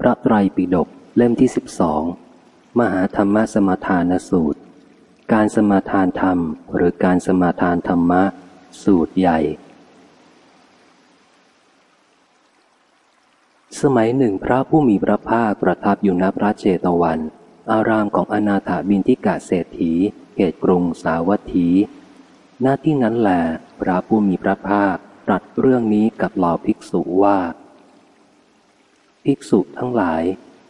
พระไตรปิฎกเล่มที่สิบสองมหาธรรมสมาทานสูตร การสมาทานธรรมหรือการสมาทานธรรมะ สูตรใหญ่ สมัยหนึ่งพระผู้มีพระภาคประทับอยู่ณพระเจตวัน อารามของอนาถาบินทิกาเศรษฐีเขตกรุงสาวัตถี หน้าที่นั้นแหละพระผู้มีพระภาคตรัสเรื่องนี้กับเหล่าภิกษุว่า ภิกษุทั้งหลาย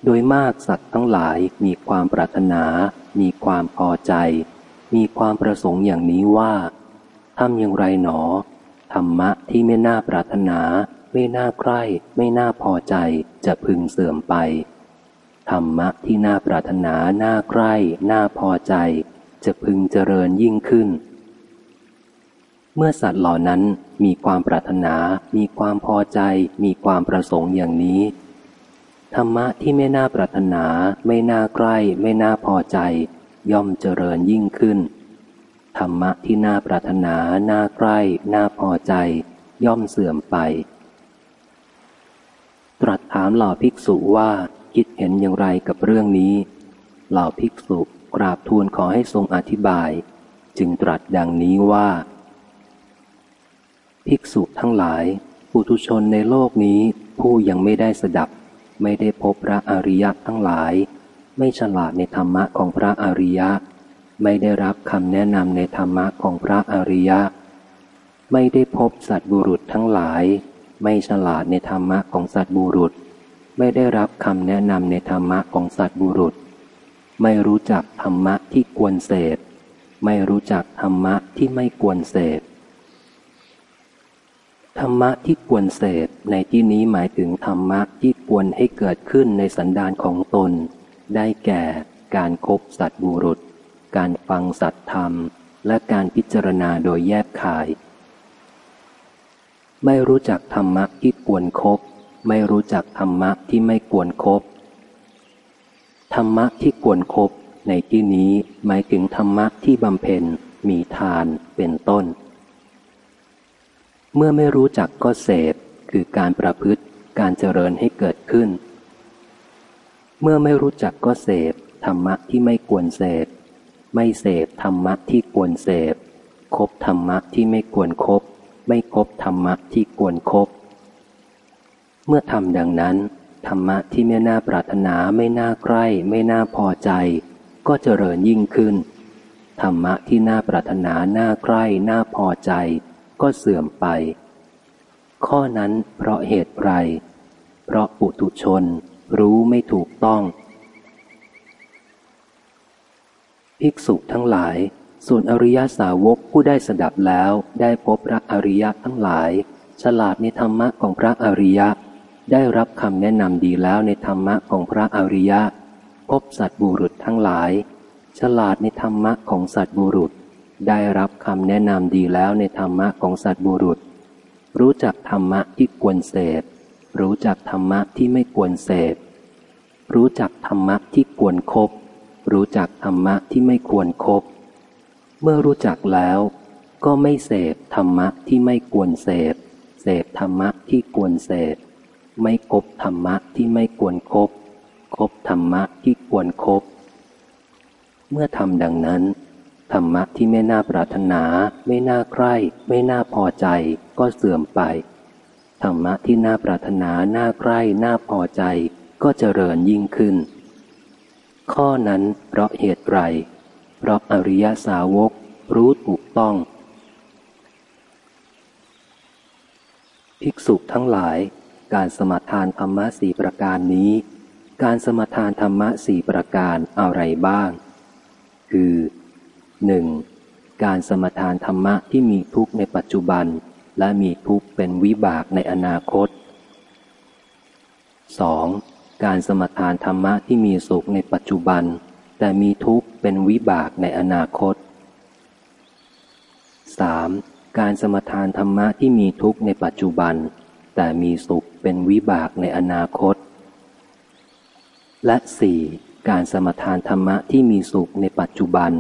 โดยมากสัตว์ทั้งหลายมีความปรารถนา มีความพอใจ มีความประสงค์อย่างนี้ว่าทำอย่างไรหนอ ธรรมะที่ไม่น่าปรารถนา ไม่น่าใคร่ ไม่น่าพอใจจะพึงเสื่อมไป ธรรมะที่น่าปรารถนา น่าใคร่ น่าพอใจ จะพึงเจริญยิ่งขึ้น เมื่อสัตว์เหล่านั้นมีความปรารถนา มีความพอใจ มีความประสงค์อย่างนี้ ธรรมะที่ไม่น่าปรารถนา ไม่น่าใกล้ ไม่น่าพอใจ ย่อมเจริญยิ่งขึ้น ธรรมะที่น่าปรารถนา น่าใกล้ น่าพอใจ ย่อมเสื่อมไป ตรัสถามเหล่าภิกษุว่าคิดเห็นอย่างไรกับเรื่องนี้ เหล่าภิกษุกราบทูลขอให้ทรงอธิบาย จึงตรัสดังนี้ว่า ภิกษุทั้งหลาย ปุถุชนในโลกนี้ผู้ยังไม่ได้สดับ ไม่ได้พบพระอริยะทั้งหลาย ไม่ฉลาดในธรรมะของพระอริยะ ไม่ได้รับคำแนะนำในธรรมะของพระอริยะ ไม่ได้พบสัตบุรุษทั้งหลาย ไม่ฉลาดในธรรมะของสัตบุรุษ ไม่ได้รับคำแนะนำในธรรมะของสัตบุรุษ ไม่รู้จักธรรมะที่ควรเสพไม่รู้จักธรรมะที่ไม่ควรเสพ ธรรมะที่ควรเสพในที่นี้หมายถึงธรรมะที่ควรให้เกิดขึ้นในสันดานของตน ได้แก่การครบสัตบุรุษ การฟังสัตธรรม และการพิจารณาโดยแยกขาย ไม่รู้จักธรรมะที่ควรครบไม่รู้จักธรรมะที่ไม่ควรครบธรรมะที่ควรครบในที่นี้หมายถึงธรรมะที่บำเพ็ญมีทานเป็นต้น เมื่อไม่รู้จักก็เสพคือการประพฤติการเจริญให้เกิดขึ้น เมื่อไม่รู้จักก็เสพธรรมะที่ไม่ควรเสพไม่เสพธรรมะที่ควรเสพคบธรรมะที่ไม่ควรครบไม่คบธรรมะที่ควรครบเมื่อทำดังนั้น ธรรมะที่ไม่น่าปรารถนาไม่น่าใกล้ ไม่น่าพอใจ ก็เจริญยิ่งขึ้น ธรรมะที่น่าปรารถนาน่าใกล้น่าพอใจ ก็เสื่อมไป ข้อนั้นเพราะเหตุไร เพราะปุถุชนรู้ไม่ถูกต้อง ภิกษุทั้งหลาย ส่วนอริยสาวกผู้ได้สดับแล้วได้พบพระอริยะทั้งหลาย ฉลาดในธรรมะของพระอริยะ ได้รับคำแนะนำดีแล้วในธรรมะของพระอริยะ พบสัตบุรุษทั้งหลาย ฉลาดในธรรมะของสัตบุรุษ ได้รับคำแนะนำดีแล้วในธรรมะของสัตบุรุษ รู้จักธรรมะที่ควรเสพรู้จักธรรมะที่ไม่ควรเสพรู้จักธรรมะที่ควรครบรู้จักธรรมะที่ไม่ควรครบเมื่อรู้จักแล้ว ก็ไม่เสพธรรมะที่ไม่ควรเสพเสพธรรมะที่ควรเสพไม่คบธรรมะที่ไม่ควรครบคบธรรมะที่ควรครบเมื่อทำดังนั้น ธรรมะที่ไม่น่าปรารถนา ไม่น่าใคร่ไม่น่าพอใจก็เสื่อมไป ธรรมะที่น่าปรารถนาน่าใคร่น่าพอใจ ก็เจริญยิ่งขึ้น ข้อนั้นเพราะเหตุไรเพราะอริยสาวก รู้ถูกต้อง ภิกษุทั้งหลาย การสมทานธรรมะสี่ประการนี้ การสมทานธรรมะสี่ประการอะไรบ้าง คือ หนึ่งการสมทานธรรมะที่มีทุกข์ในปัจจุบัน และมีทุกข์เป็นวิบากในอนาคต 2. การสมทานธรรมะที่มีสุขในปัจจุบัน แต่มีทุกข์เป็นวิบากในอนาคต 3. การสมทานธรรมะที่มีทุกข์ในปัจจุบัน แต่มีสุขเป็นวิบากในอนาคต และ 4. การสมทานธรรมะที่มีสุขในปัจจุบัน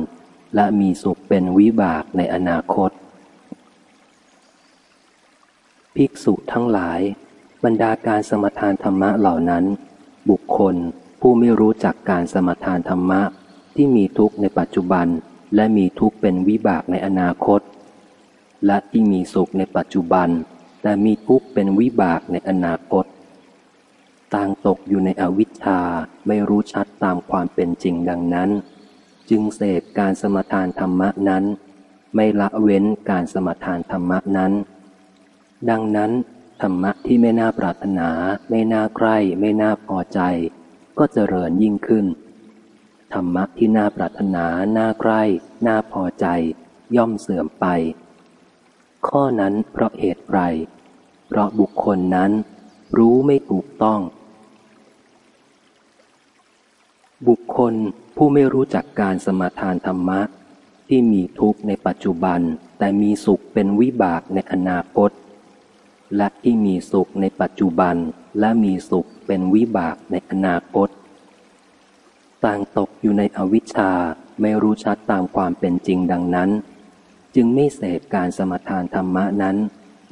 และมีสุขเป็นวิบากในอนาคต ภิกษุทั้งหลาย บรรดาการสมทานธรรมะเหล่านั้น บุคคลผู้ไม่รู้จักการสมทานธรรมะที่มีทุกข์ในปัจจุบัน และมีทุกข์เป็นวิบากในอนาคต และที่มีสุขในปัจจุบัน แต่มีทุกข์เป็นวิบากในอนาคต ต่างตกอยู่ในอวิชชาไม่รู้ชัดตามความเป็นจริงดังนั้น จึงเสพการสมทานธรรมะนั้น ไม่ละเว้นการสมทานธรรมะนั้น ดังนั้น ธรรมะที่ไม่น่าปรารถนา ไม่น่าใกล้ไม่น่าพอใจ ก็เจริญยิ่งขึ้น ธรรมะที่น่าปรารถนา น่าใกล้น่าพอใจ ย่อมเสื่อมไป ข้อนั้นเพราะเหตุไรเพราะบุคคลนั้น รู้ไม่ถูกต้อง บุคคลผู้ไม่รู้จักการสมาทานธรรมะ ที่มีทุกข์ในปัจจุบัน แต่มีสุขเป็นวิบากในอนาคต และที่มีสุขในปัจจุบันและมีสุขเป็นวิบากในอนาคต ต่างตกอยู่ในอวิชชาไม่รู้ชัดตามความเป็นจริงดังนั้น จึงไม่เสพการสมทานธรรมะนั้น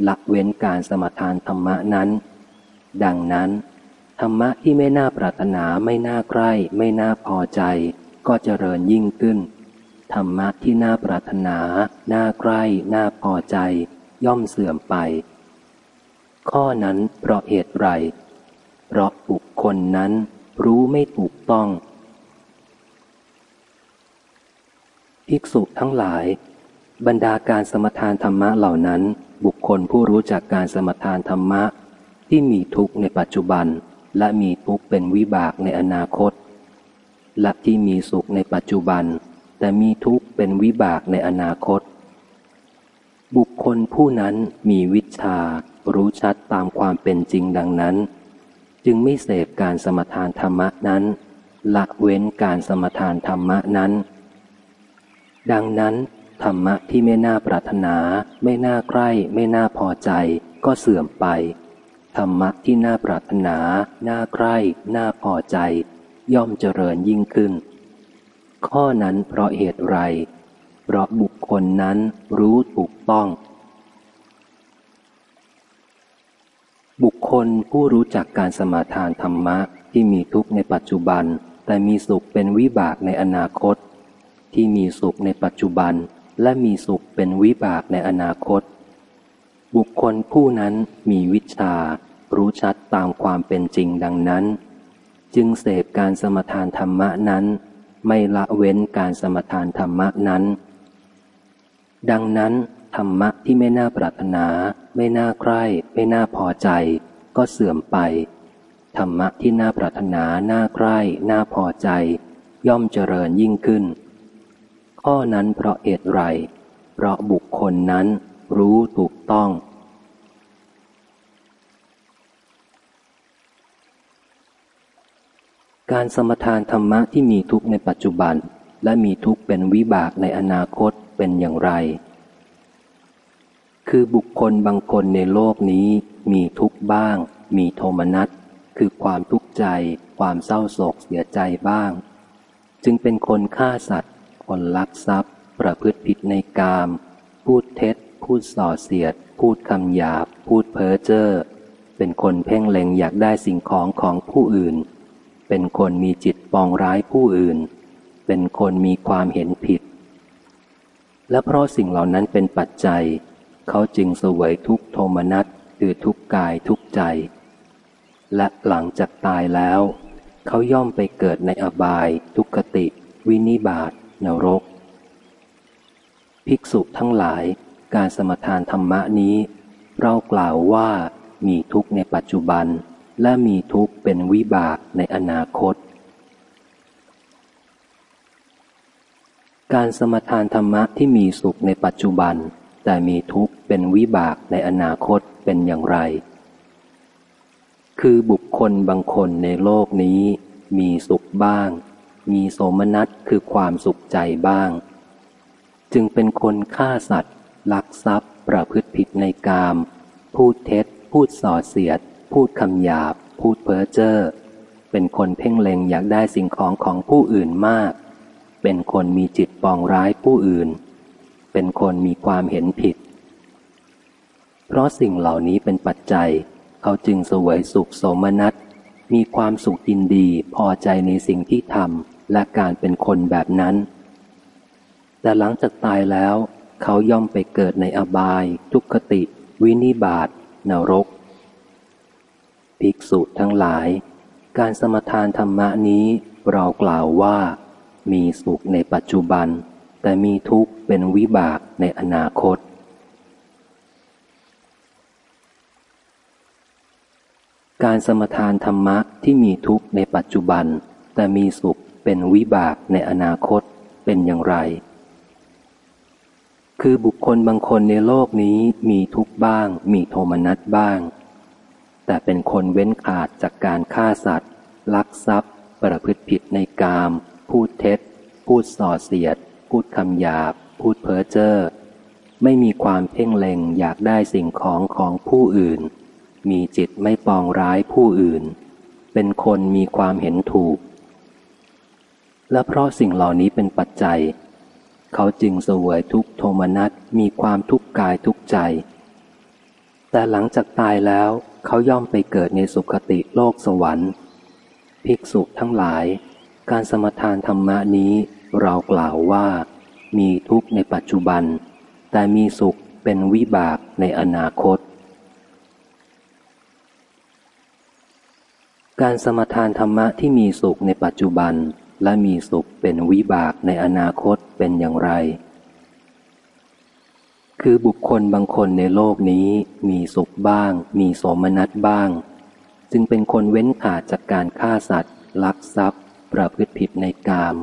ละเว้นการสมทานธรรมะนั้น ดังนั้น รรมะที่ไม่น่าปรารถนาไม่น่าใกล้ ไม่น่าพอใจ ก็เจริญยิ่งขึ้น ธรรมะที่น่าปรารถนา น่าใกล้ น่าพอใจ ย่อมเสื่อมไป ข้อนั้นเพราะเหตุไร เพราะบุคคลนั้นรู้ไม่ถูกต้อง ภิกษุทั้งหลาย บรรดาการสมทานธรรมะเหล่านั้น บุคคลผู้รู้จักการสมทานธรรมะที่มีทุกข์ในปัจจุบัน และมีทุกข์เป็นวิบากในอนาคต และที่มีสุขในปัจจุบัน แต่มีทุกข์เป็นวิบากในอนาคต บุคคลผู้นั้นมีวิชา รู้ชัดตามความเป็นจริงดังนั้น จึงไม่เสพการสมทานธรรมะนั้นละเว้นการสมทานธรรมะนั้น ดังนั้นธรรมะที่ไม่น่าปรารถนา ไม่น่าใกล้ ไม่น่าพอใจ ก็เสื่อมไป ธรรมะที่น่าปรารถนา น่าใกล้ น่าพอใจ ย่อมเจริญยิ่งขึ้น ข้อนั้นเพราะเหตุไร เพราะบุคคลนั้นรู้ถูกต้อง บุคคลผู้รู้จักการสมาทานธรรมะที่มีทุกข์ในปัจจุบัน แต่มีสุขเป็นวิบากในอนาคต ที่มีสุขในปัจจุบัน และมีสุขเป็นวิบากในอนาคต บุคคลผู้นั้นมีวิชา รู้ชัดตามความเป็นจริงดังนั้น จึงเสพการสมทานธรรมะนั้น ไม่ละเว้นการสมทานธรรมะนั้น ดังนั้น ธรรมะที่ไม่น่าปรารถนา ไม่น่าใคร่ไม่น่าพอใจ ก็เสื่อมไป ธรรมะที่น่าปรารถนาน่าใคร่น่าพอใจ ย่อมเจริญยิ่งขึ้น ข้อนั้นเพราะเหตุไรเพราะบุคคลนั้น รู้ถูกต้อง การสมทานธรรมะที่มีทุกข์ในปัจจุบัน และมีทุกข์เป็นวิบากในอนาคตเป็นอย่างไร คือบุคคลบางคนในโลกนี้มีทุกข์บ้าง มีโทมนัสคือความทุกข์ใจ ความเศร้าโศกเสียใจบ้าง จึงเป็นคนฆ่าสัตว์ คนลักทรัพย์ ประพฤติผิดในกาม พูดเท็จ พูดส่อเสียด พูดคำหยาบ พูดเพ้อเจ้อ เป็นคนเพ่งเล็งอยากได้สิ่งของของผู้อื่น เป็นคนมีจิตปองร้ายผู้อื่น เป็นคนมีความเห็นผิด และเพราะสิ่งเหล่านั้นเป็นปัจจัย เขาจึงสวยทุกโทมนัสคือทุกกายทุกใจ และหลังจากตายแล้ว เขาย่อมไปเกิดในอบาย ทุกขติ วินิบาตนรก ภิกษุทั้งหลาย การสมทานธรรมะนี้ เรากล่าวว่ามีทุกในปัจจุบัน และมีทุกเป็นวิบากในอนาคต การสมทานธรรมะที่มีสุขในปัจจุบัน แต่มีทุกเป็นวิบากในอนาคตเป็นอย่างไร คือบุคคลบางคนในโลกนี้ มีสุขบ้าง มีโสมนัสคือความสุขใจบ้าง จึงเป็นคนฆ่าสัตว์ ลักทรัพย์ ประพฤติผิดในกาม พูดเท็จ พูดส่อเสียด พูดคำหยาบ พูดเพ้อเจ้อ เป็นคนเพ่งเล็งอยากได้สิ่งของของผู้อื่นมาก เป็นคนมีจิตปองร้ายผู้อื่น เป็นคนมีความเห็นผิด เพราะสิ่งเหล่านี้เป็นปัจจัย เขาจึงสวยสุขโสมนัส มีความสุขยินดีพอใจในสิ่งที่ทำและการเป็นคนแบบนั้น แต่หลังจากตายแล้ว เขาย่อมไปเกิดในอบาย ทุกขติ วินิบาตนรก ภิกษุทั้งหลาย การสมทานธรรมนี้เรากล่าวว่า มีสุขในปัจจุบัน แต่มีทุกข์เป็นวิบากในอนาคต การสมทานธรรมะที่มีทุกข์ในปัจจุบัน แต่มีสุขเป็นวิบากในอนาคตเป็นอย่างไร คือบุคคลบางคนในโลกนี้มีทุกบ้าง มีโทมนัสบ้าง แต่เป็นคนเว้นขาดจากการฆ่าสัตว์ ลักทรัพย์ ประพฤติผิดในกาม พูดเท็จ พูดส่อเสียด พูดคำหยาบ พูดเพ้อเจ้อไม่มีความเพ่งเล็งอยากได้สิ่งของของผู้อื่น มีจิตไม่ปองร้ายผู้อื่น เป็นคนมีความเห็นถูก และเพราะสิ่งเหล่านี้เป็นปัจจัย เขาจึงเสวยทุกโทมนัสมีความทุกข์กายทุกใจ แต่หลังจากตายแล้วเขาย่อมไปเกิดในสุคติโลกสวรรค์ ภิกษุทั้งหลาย การสมทานธรรมะนี้เรากล่าวว่า มีทุกข์ในปัจจุบัน แต่มีสุขเป็นวิบากในอนาคต การสมทานธรรมะที่มีสุขในปัจจุบัน และมีสุขเป็นวิบากในอนาคตเป็นอย่างไร คือบุคคลบางคนในโลกนี้มีสุขบ้าง มีโสมนัสบ้าง จึงเป็นคนเว้นขาดจากการฆ่าสัตว์ ลักทรัพย์ ประพฤติผิดในกาม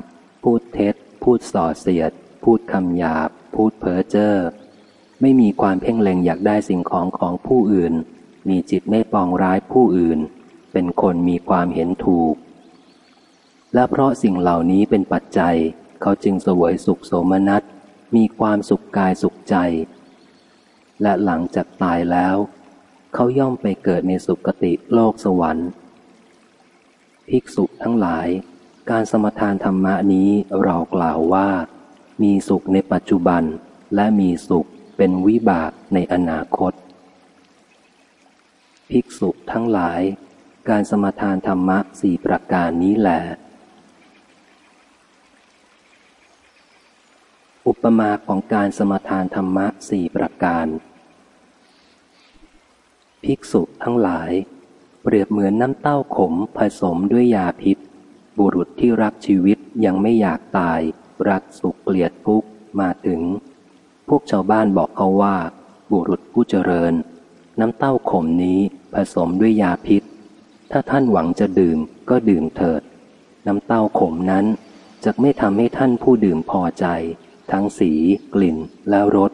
พูดเท็จ พูดส่อเสียด พูดคำหยาบ พูดเพ้อเจ้อไม่มีความเพ่งเล็งอยากได้สิ่งของของผู้อื่น มีจิตไม่ปองร้ายผู้อื่น เป็นคนมีความเห็นถูก และเพราะสิ่งเหล่านี้เป็นปัจจัย เขาจึงสวยสุขโสมนัส มีความสุขกายสุขใจ และหลังจากตายแล้ว เขาย่อมไปเกิดในสุคติโลกสวรรค์ ภิกษุทั้งหลาย การสมทานธรรมะนี้เรากล่าวว่า มีสุขในปัจจุบัน และมีสุขเป็นวิบากในอนาคต ภิกษุทั้งหลาย การสมทานธรรมะสี่ประการนี้แหละ อุปมาของการสมทานธรรมะสี่ประการ ภิกษุทั้งหลาย เปรียบเหมือนน้ำเต้าขมผสมด้วยยาพิษ บุรุษที่รักชีวิตยังไม่อยากตาย รักสุขเกลียดทุกข์มาถึง พวกชาวบ้านบอกเขาว่า บุรุษผู้เจริญ น้ำเต้าขมนี้ผสมด้วยยาพิษ ถ้าท่านหวังจะดื่มก็ดื่มเถิด น้ำเต้าขมนั้นจะไม่ทำให้ท่านผู้ดื่มพอใจ ทั้งสี กลิ่นแล้วรส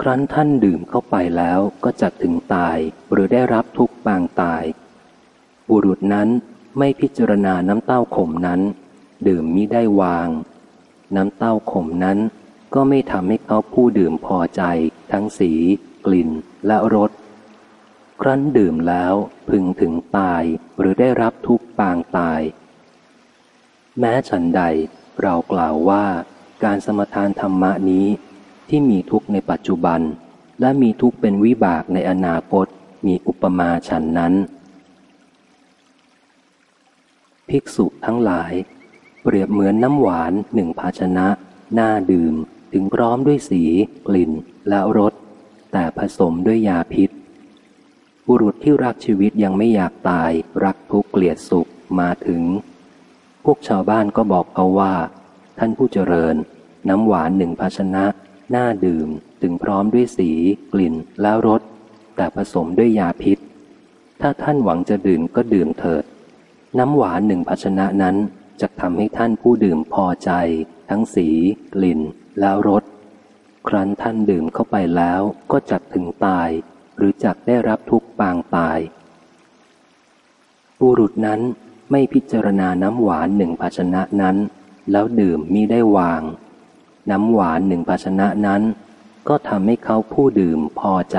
ครั้นท่านดื่มเข้าไปแล้วก็จะถึงตายหรือได้รับทุกปางตาย บุรุษนั้นไม่พิจารณาน้ำเต้าขมนั้น ดื่มมิได้วาง น้ำเต้าขมนั้นก็ไม่ทำให้เขาผู้ดื่มพอใจ ทั้งสี กลิ่นและรส ครั้นดื่มแล้วพึงถึงตายหรือได้รับทุกปางตาย แม้ฉันใดเรากล่าวว่า การสมทานธรรมะนี้ที่มีทุกข์ในปัจจุบัน และมีทุกข์เป็นวิบากในอนาคตมีอุปมาฉันนั้น ภิกษุทั้งหลาย เปรียบเหมือนน้ำหวานหนึ่งภาชนะน่าดื่มถึงพร้อมด้วยสี กลิ่น และรส แต่ผสมด้วยยาพิษ บุรุษที่รักชีวิตยังไม่อยากตาย รักทุกข์เกลียดสุขมาถึง พวกชาวบ้านก็บอกเขาว่า ท่านผู้เจริญ น้ำหวานหนึ่งภาชนะน่าดื่มถึงพร้อมด้วยสี กลิ่นและรส แต่ผสมด้วยยาพิษ ถ้าท่านหวังจะดื่มก็ดื่มเถิด น้ำหวานหนึ่งภาชนะนั้นจะทำให้ท่านผู้ดื่มพอใจ ทั้งสี กลิ่น แล้วรส ครั้นท่านดื่มเข้าไปแล้วก็จักถึงตาย หรือจักได้รับทุกปางตายบุรุษนั้นไม่พิจารณาน้ำหวานหนึ่งภาชนะนั้น แล้วดื่มมิได้วาง น้ำหวานหนึ่งภาชนะนั้น ก็ทำให้เขาผู้ดื่มพอใจ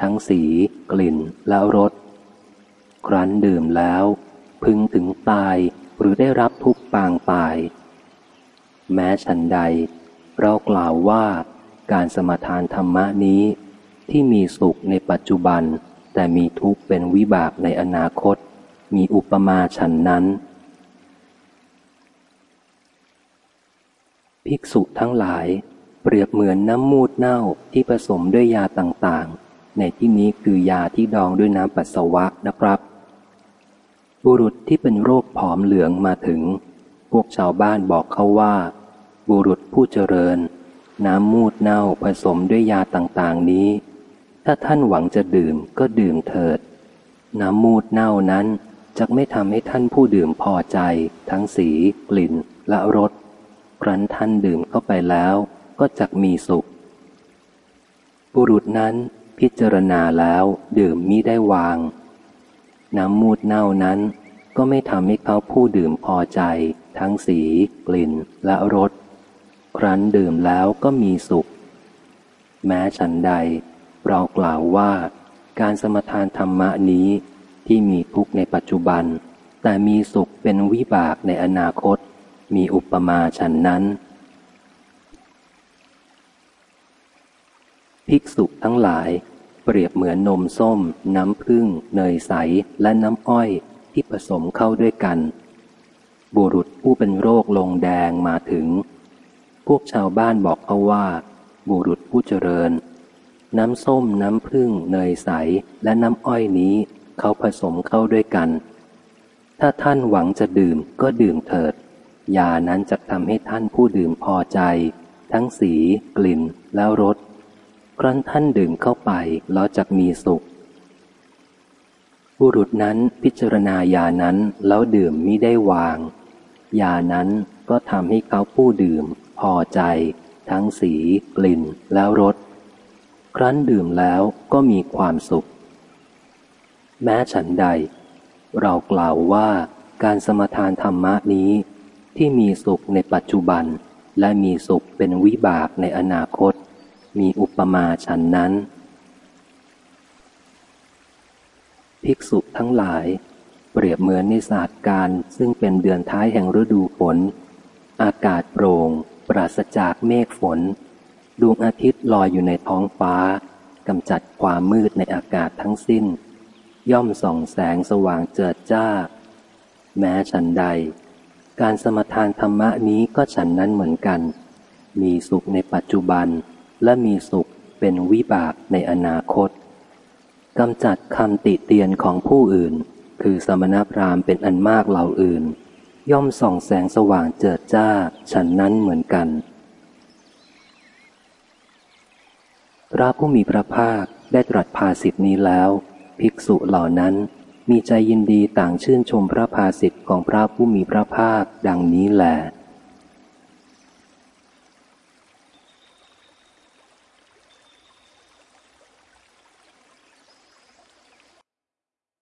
ทั้งสี กลิ่นแล้วรส ครั้นดื่มแล้ว พึงถึงตายหรือได้รับทุกปางตาย แม้ฉันใด เรากล่าวว่าการสมทานธรรมะนี้ ที่มีสุขในปัจจุบัน แต่มีทุกข์เป็นวิบากในอนาคต มีอุปมาฉันนั้น ภิกษุทั้งหลาย เปรียบเหมือนน้ำมูดเน่าที่ผสมด้วยยาต่างๆ ในที่นี้คือยาที่ดองด้วยน้ำปัสสาวะนะครับ บุรุษที่เป็นโรคผอมเหลืองมาถึง พวกชาวบ้านบอกเขาว่า บุรุษผู้เจริญ น้ำมูดเน่าผสมด้วยยาต่างๆนี้ ถ้าท่านหวังจะดื่มก็ดื่มเถิด น้ำมูดเน่านั้นจะไม่ทำให้ท่านผู้ดื่มพอใจ ทั้งสี กลิ่นและรส ครั้นท่านดื่มเข้าไปแล้วก็จักมีสุข บุรุษนั้นพิจารณาแล้วดื่มมิได้วาง น้ำมูดเน่านั้นก็ไม่ทำให้เขาผู้ดื่มพอใจ ทั้งสี กลิ่นและรส ครั้นดื่มแล้วก็มีสุข แม้ฉันใด เรากล่าวว่า การสมทานธรรมะนี้ที่มีทุกข์ในปัจจุบัน แต่มีสุขเป็นวิบากในอนาคต มีอุปมาฉันนั้น ภิกษุทั้งหลายเปรียบเหมือนนมส้ม น้ำผึ้งเนยใสและน้ำอ้อยที่ผสมเข้าด้วยกัน บุรุษผู้เป็นโรคลงแดงมาถึง พวกชาวบ้านบอกเขาว่า บุรุษผู้เจริญ น้ำส้มน้ำผึ้งเนยใสและน้ำอ้อยนี้เขาผสมเข้าด้วยกัน ถ้าท่านหวังจะดื่มก็ดื่มเถิด ยานั้นจะทำให้ท่านผู้ดื่มพอใจ ทั้งสี กลิ่นแล้วรสครั้นท่านดื่มเข้าไปแล้วจะมีสุขบุรุษนั้นพิจารณายานั้นแล้วดื่มมิได้วาง ยานั้นก็ทำให้เขาผู้ดื่ม พอใจ ทั้งสี กลิ่นแล้วรสครั้นดื่มแล้วก็มีความสุข แม้ฉันใด เรากล่าวว่าการสมทานธรรมะนี้ ที่มีสุขในปัจจุบัน และมีสุขเป็นวิบากในอนาคต มีอุปมาฉันนั้น ภิกษุทั้งหลาย เปรียบเหมือนในศาสตร์การซึ่งเป็นเดือนท้ายแห่งฤดูฝน อากาศโปร่ง ปราศจากเมฆฝน ดวงอาทิตย์ลอยอยู่ในท้องฟ้ากำจัดความมืดในอากาศทั้งสิ้น ย่อมส่องแสงสว่างเจิดจ้า แม้ฉันใด การสมทานธรรมะนี้ก็ฉันนั้นเหมือนกัน มีสุขในปัจจุบัน และมีสุขเป็นวิบากในอนาคตกำจัดคำติเตียนของผู้อื่น คือสมณพราหมณ์เป็นอันมากเหล่าอื่น ย่อมส่องแสงสว่างเจิดจ้า ฉันนั้นเหมือนกัน พระผู้มีพระภาคได้ตรัสภาสิทธินี้แล้ว ภิกษุเหล่านั้น มีใจยินดีต่างชื่นชมพระภาสิทธิ์ของพระผู้มีพระภาคดังนี้แหละ